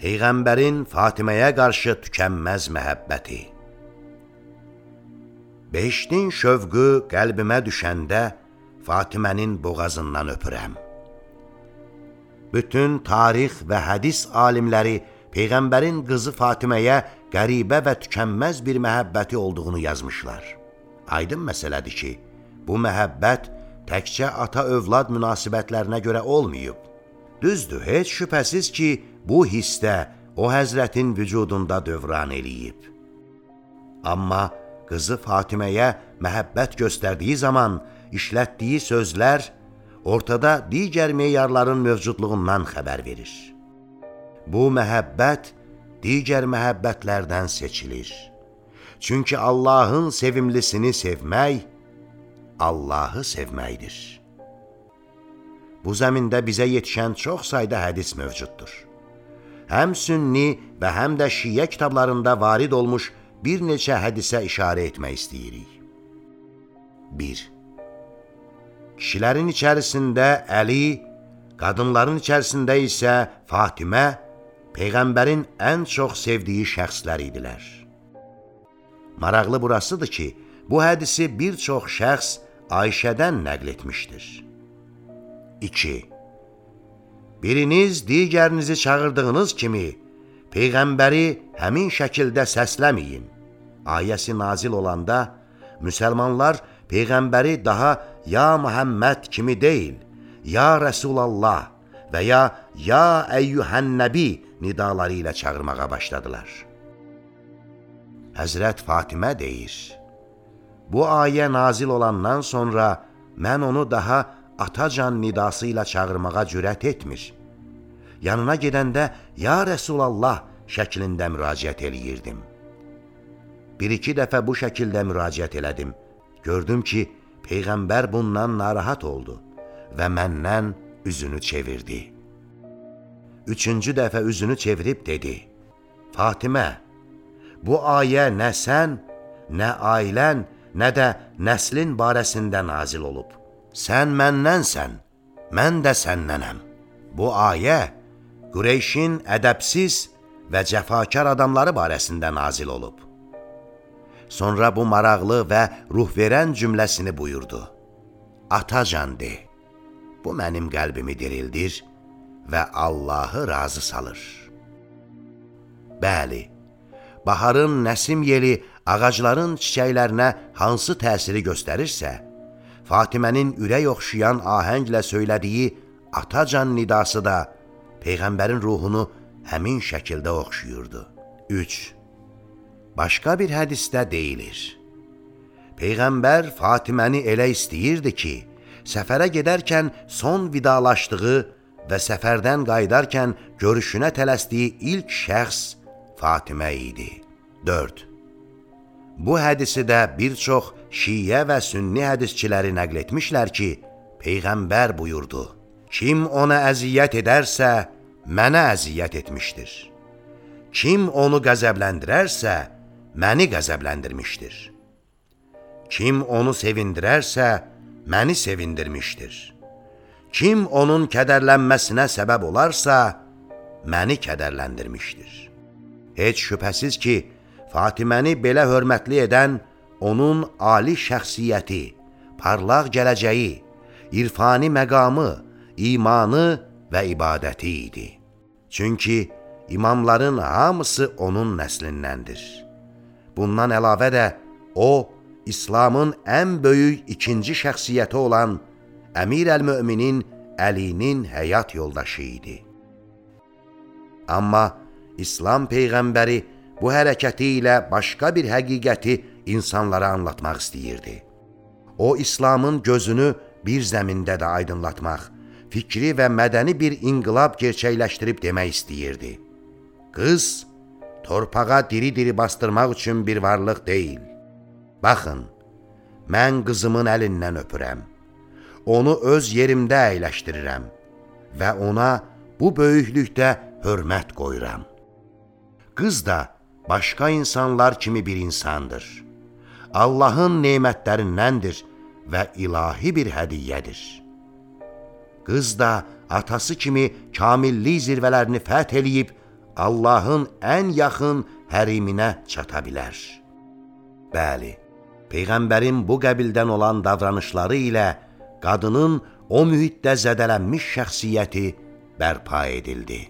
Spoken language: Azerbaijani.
Peyğəmbərin Fatiməyə qarşı tükənməz məhəbbəti. Beşdin şövqü qəlbimə düşəndə Fatimənin boğazından öpürəm. Bütün tarix və hədis alimləri Peyğəmbərin qızı Fatiməyə qəribə və tükənməz bir məhəbbəti olduğunu yazmışlar. Aydın məsələdir ki, bu məhəbbət təkcə ata-övlad münasibətlərinə görə olmayıb. Düzdür, heç şübhəsiz ki, bu hissdə o həzrətin vücudunda dövran eləyib. Amma qızı Fatiməyə məhəbbət göstərdiyi zaman işlətdiyi sözlər ortada digər meyarların mövcudluğundan xəbər verir. Bu məhəbbət digər məhəbbətlərdən seçilir. Çünki Allahın sevimlisini sevmək Allahı sevməkdir. Bu zəmində bizə yetişən çox sayda hədis mövcuddur. Həm sünni və həm də şiyə kitablarında varid olmuş bir neçə hədisə işarə etmək istəyirik. 1. Kişilərin içərisində Əli, qadınların içərisində isə Fatimə Peyğəmbərin ən çox sevdiyi şəxslər idilər. Maraqlı burasıdır ki, bu hədisi bir çox şəxs Ayşədən nəql etmişdir. 2. Biriniz digərinizi çağırdığınız kimi Peyğəmbəri həmin şəkildə səsləməyin. Ayəsi nazil olanda müsəlmanlar Peyğəmbəri daha ya Muhammed kimi deyil, ya Rəsulallah və ya ya əyyuhən nəbi nidaları ilə çağırmağa başladılar. Həzrət Fatimə deyir, Bu ayə nazil olandan sonra mən onu daha atacan nidası ilə çağırmağa cürət etmir. Yanına gedəndə, Ya Rəsulallah şəklində müraciət eləyirdim. Bir-iki dəfə bu şəkildə müraciət elədim. Gördüm ki, Peyğəmbər bundan narahat oldu və məndən üzünü çevirdi. Üçüncü dəfə üzünü çevirib dedi, Fatimə, bu ayə nə sən, nə ailən, nə də nəslin barəsində nazil olub. Sən məndənsən, mən də səndənəm. Bu ayə Qureyşin ədəbsiz və cəfakar adamları barəsində nazil olub. Sonra bu maraqlı və ruh verən cümləsini buyurdu. Atacan de, bu mənim qəlbimi dirildir və Allahı razı salır. Bəli, baharın nəsim yeli ağacların çiçəklərinə hansı təsiri göstərirsə, Fatimənin ürək oxşayan ahənglə söylədiyi atacan nidası da Peyğəmbərin ruhunu həmin şəkildə oxşuyurdu. 3. Başqa bir hədisdə deyilir. Peyğəmbər Fatiməni elə istəyirdi ki, səfərə gedərkən son vidalaşdığı və səfərdən qayıdarkən görüşünə tələsdiyi ilk şəxs Fatimə idi. 4. Bu hədisi də bir çox şiyə və sünni hədisçiləri nəql etmişlər ki, Peyğəmbər buyurdu, Kim ona əziyyət edərsə, mənə əziyyət etmişdir. Kim onu qəzəbləndirərsə, məni qəzəbləndirmişdir. Kim onu sevindirərsə, məni sevindirmişdir. Kim onun kədərlənməsinə səbəb olarsa, məni kədərləndirmişdir. Heç şübhəsiz ki, Fatiməni belə hörmətli edən onun ali şəxsiyyəti, parlaq gələcəyi, irfani məqamı, imanı və ibadəti idi. Çünki imamların hamısı onun nəslindəndir. Bundan əlavə də o, İslamın ən böyük ikinci şəxsiyyəti olan Əmir əl-Möminin Əlinin həyat yoldaşı idi. Amma İslam Peyğəmbəri bu hərəkəti ilə başqa bir həqiqəti insanlara anlatmaq istəyirdi. O, İslamın gözünü bir zəmində də aydınlatmaq, fikri və mədəni bir inqilab gerçəkləşdirib demək istəyirdi. Qız, torpağa diri-diri bastırmaq üçün bir varlıq deyil. Baxın, mən qızımın əlindən öpürəm. Onu öz yerimdə əyləşdirirəm və ona bu böyüklükdə hörmət qoyuram. Qız da başqa insanlar kimi bir insandır. Allahın nemətlərindəndir və ilahi bir hədiyyədir. Qız da atası kimi kamillik zirvələrini fəth eləyib, Allahın ən yaxın həriminə çata bilər. Bəli, Peyğəmbərin bu qəbildən olan davranışları ilə qadının o mühitdə zədələnmiş şəxsiyyəti bərpa edildi.